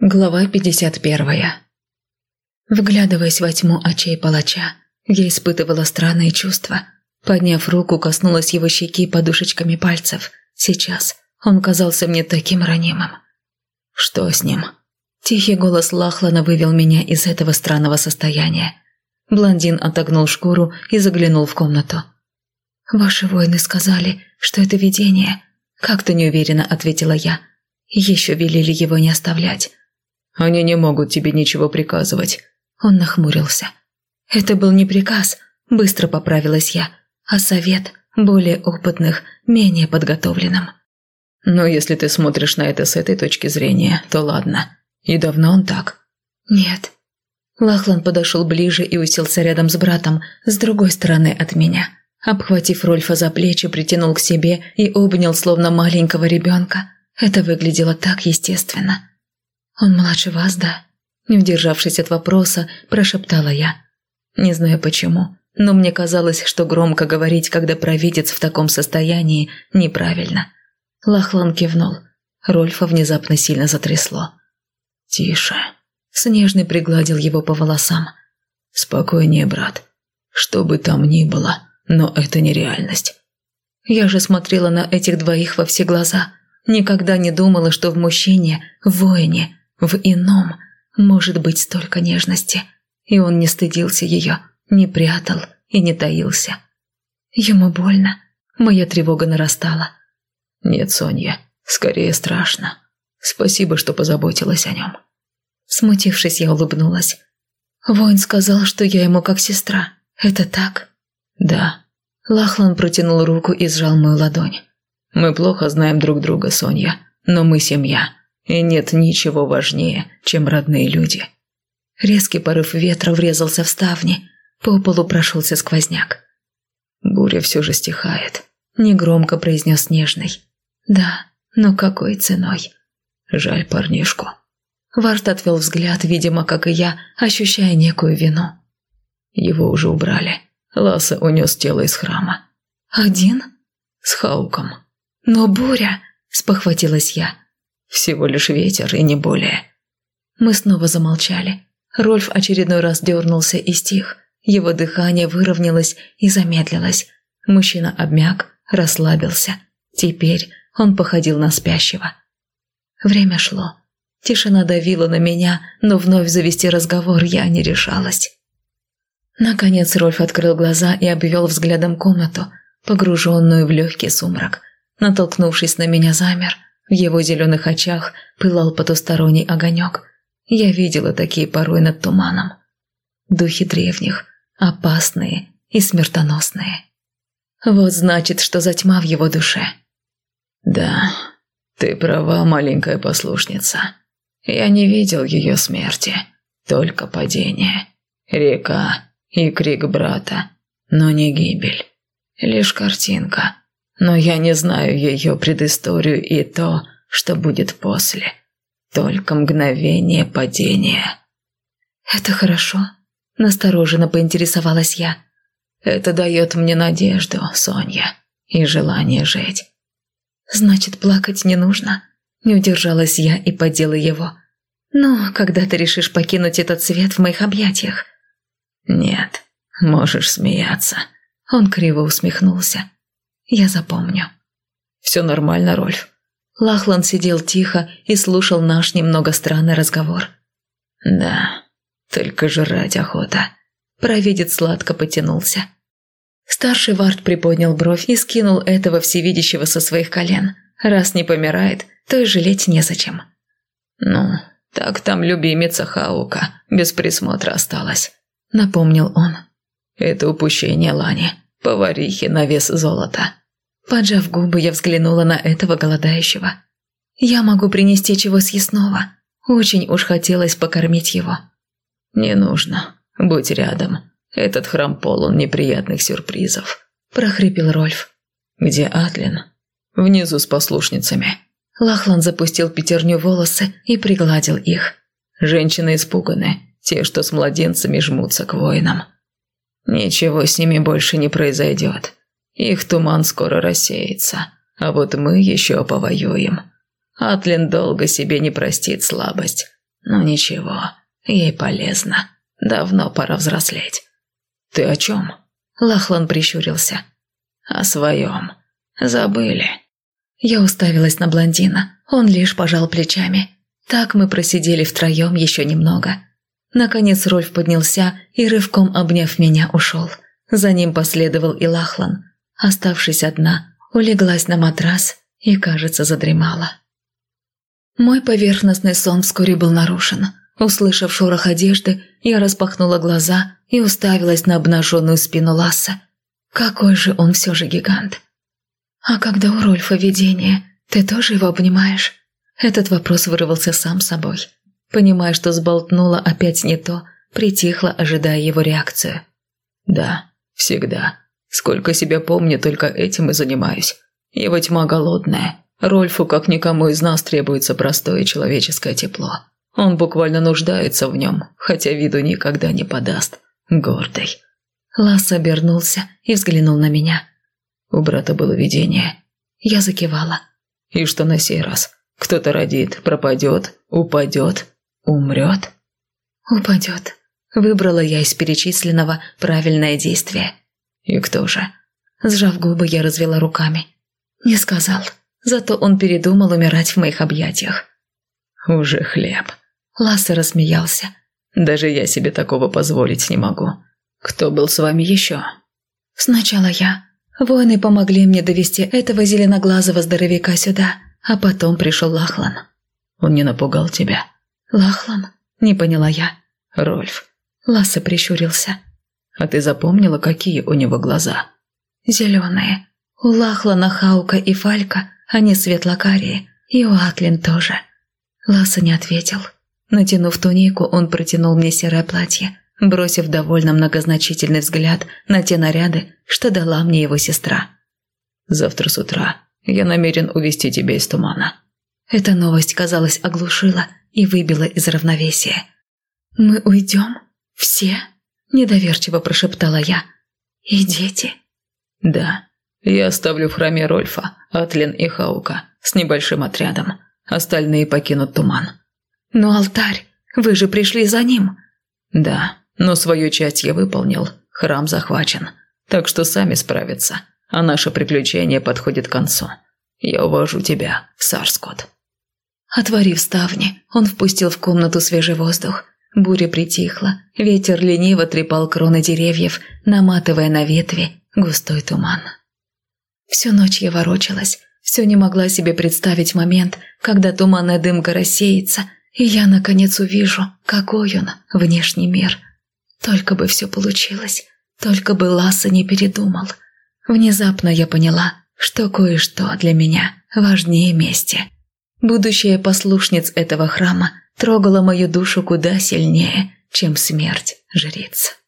Глава 51. Вглядываясь во тьму очей палача, я испытывала странные чувства. Подняв руку, коснулась его щеки подушечками пальцев. Сейчас он казался мне таким ранимым. Что с ним? Тихий голос Лахлана вывел меня из этого странного состояния. Блондин отогнул шкуру и заглянул в комнату. «Ваши воины сказали, что это видение», – как-то неуверенно ответила я. Еще велели его не оставлять. Они не могут тебе ничего приказывать». Он нахмурился. «Это был не приказ», – быстро поправилась я, а совет более опытных, менее подготовленным. «Но если ты смотришь на это с этой точки зрения, то ладно. И давно он так?» «Нет». Лахлан подошел ближе и уселся рядом с братом, с другой стороны от меня. Обхватив Рольфа за плечи, притянул к себе и обнял, словно маленького ребенка. Это выглядело так естественно. «Он младше вас, да?» Не удержавшись от вопроса, прошептала я. Не знаю почему, но мне казалось, что громко говорить, когда провидец в таком состоянии, неправильно. Лахлан кивнул. Рольфа внезапно сильно затрясло. «Тише». Снежный пригладил его по волосам. «Спокойнее, брат. Что бы там ни было, но это не реальность». Я же смотрела на этих двоих во все глаза. Никогда не думала, что в мужчине, в воине, в ином может быть столько нежности, и он не стыдился ее, не прятал и не таился. Ему больно, моя тревога нарастала. «Нет, Соня, скорее страшно. Спасибо, что позаботилась о нем». Смутившись, я улыбнулась. Воин сказал, что я ему как сестра. Это так? Да. Лахлан протянул руку и сжал мою ладонь. Мы плохо знаем друг друга, Соня, но мы семья. И нет ничего важнее, чем родные люди. Резкий порыв ветра врезался в ставни. По полу прошелся сквозняк. «Буря все же стихает», – негромко произнес Нежный. «Да, но какой ценой?» «Жаль парнишку». Варт отвел взгляд, видимо, как и я, ощущая некую вину. Его уже убрали. Ласа унес тело из храма. «Один?» «С Хауком». «Но буря!» – спохватилась я. Всего лишь ветер и не более. Мы снова замолчали. Рольф очередной раз дернулся и стих. Его дыхание выровнялось и замедлилось. Мужчина обмяк, расслабился. Теперь он походил на спящего. Время шло. Тишина давила на меня, но вновь завести разговор я не решалась. Наконец Рольф открыл глаза и обвел взглядом комнату, погруженную в легкий сумрак. Натолкнувшись на меня, замер – в его зеленых очах пылал потусторонний огонек. Я видела такие порой над туманом. Духи древних, опасные и смертоносные. Вот значит, что за тьма в его душе. Да, ты права, маленькая послушница. Я не видел ее смерти, только падение. Река и крик брата, но не гибель. Лишь картинка, но я не знаю ее предысторию и то, что будет после. Только мгновение падения. «Это хорошо?» – настороженно поинтересовалась я. «Это дает мне надежду, Соня, и желание жить». «Значит, плакать не нужно?» – не удержалась я и подела его. «Ну, когда ты решишь покинуть этот свет в моих объятиях?» «Нет, можешь смеяться». Он криво усмехнулся. Я запомню. Все нормально, Рольф. Лахлан сидел тихо и слушал наш немного странный разговор. Да, только жрать охота. Провидец сладко потянулся. Старший Вард приподнял бровь и скинул этого всевидящего со своих колен. Раз не помирает, то и жалеть незачем. «Ну, так там любимица Хаука без присмотра осталась», — напомнил он. «Это упущение Лани, поварихи на вес золота». Поджав губы, я взглянула на этого голодающего. «Я могу принести чего съестного. Очень уж хотелось покормить его». «Не нужно. Будь рядом. Этот храм полон неприятных сюрпризов», – прохрипел Рольф. «Где Атлин?» «Внизу с послушницами». Лахлан запустил пятерню волосы и пригладил их. «Женщины испуганы, те, что с младенцами жмутся к воинам. Ничего с ними больше не произойдет. Их туман скоро рассеется, а вот мы еще повоюем. Атлин долго себе не простит слабость. Ну ничего, ей полезно. Давно пора взрослеть. Ты о чем? Лахлан прищурился. О своем. Забыли. Я уставилась на блондина. Он лишь пожал плечами. Так мы просидели втроем еще немного. Наконец Рольф поднялся и, рывком обняв меня, ушел. За ним последовал и Лахлан. Оставшись одна, улеглась на матрас и, кажется, задремала. Мой поверхностный сон вскоре был нарушен. Услышав шорох одежды, я распахнула глаза и уставилась на обнаженную спину Ласса. Какой же он все же гигант. «А когда у Рольфа видение, ты тоже его обнимаешь?» Этот вопрос вырвался сам собой. Понимая, что сболтнула опять не то, притихла, ожидая его реакцию. «Да, всегда. Сколько себя помню, только этим и занимаюсь. Его тьма голодная. Рольфу, как никому из нас, требуется простое человеческое тепло. Он буквально нуждается в нем, хотя виду никогда не подаст. Гордый». Ласс обернулся и взглянул на меня. У брата было видение. Я закивала. «И что на сей раз? Кто-то родит, пропадет, упадет, умрет?» «Упадет», – выбрала я из перечисленного правильное действие. «И кто же?» Сжав губы, я развела руками. «Не сказал. Зато он передумал умирать в моих объятиях». «Уже хлеб». Ласса рассмеялся. «Даже я себе такого позволить не могу. Кто был с вами еще?» «Сначала я. Воины помогли мне довести этого зеленоглазого здоровяка сюда, а потом пришел Лахлан». «Он не напугал тебя?» «Лахлан?» – не поняла я. «Рольф». Ласса прищурился. «А ты запомнила, какие у него глаза?» «Зеленые. У Лахлана, Хаука и Фалька они светлокарие, и у Атлин тоже». Ласса не ответил. Натянув тунику, он протянул мне серое платье, бросив довольно многозначительный взгляд на те наряды, что дала мне его сестра. «Завтра с утра я намерен увести тебя из тумана». Эта новость, казалось, оглушила и выбила из равновесия. «Мы уйдем? Все?» – недоверчиво прошептала я. «И дети?» «Да. Я оставлю в храме Рольфа, Атлин и Хаука с небольшим отрядом. Остальные покинут туман». «Но алтарь, вы же пришли за ним!» «Да, но свою часть я выполнил. Храм захвачен. Так что сами справятся. А наше приключение подходит к концу. Я увожу тебя, Сарскот». Отворив ставни, он впустил в комнату свежий воздух. Буря притихла, ветер лениво трепал кроны деревьев, наматывая на ветви густой туман. Всю ночь я ворочалась, все не могла себе представить момент, когда туманная дымка рассеется, и я, наконец, увижу, какой он, внешний мир. Только бы все получилось, только бы Ласса не передумал. Внезапно я поняла, что кое-что для меня важнее мести. Будущая послушниц этого храма трогала мою душу куда сильнее, чем смерть жриц.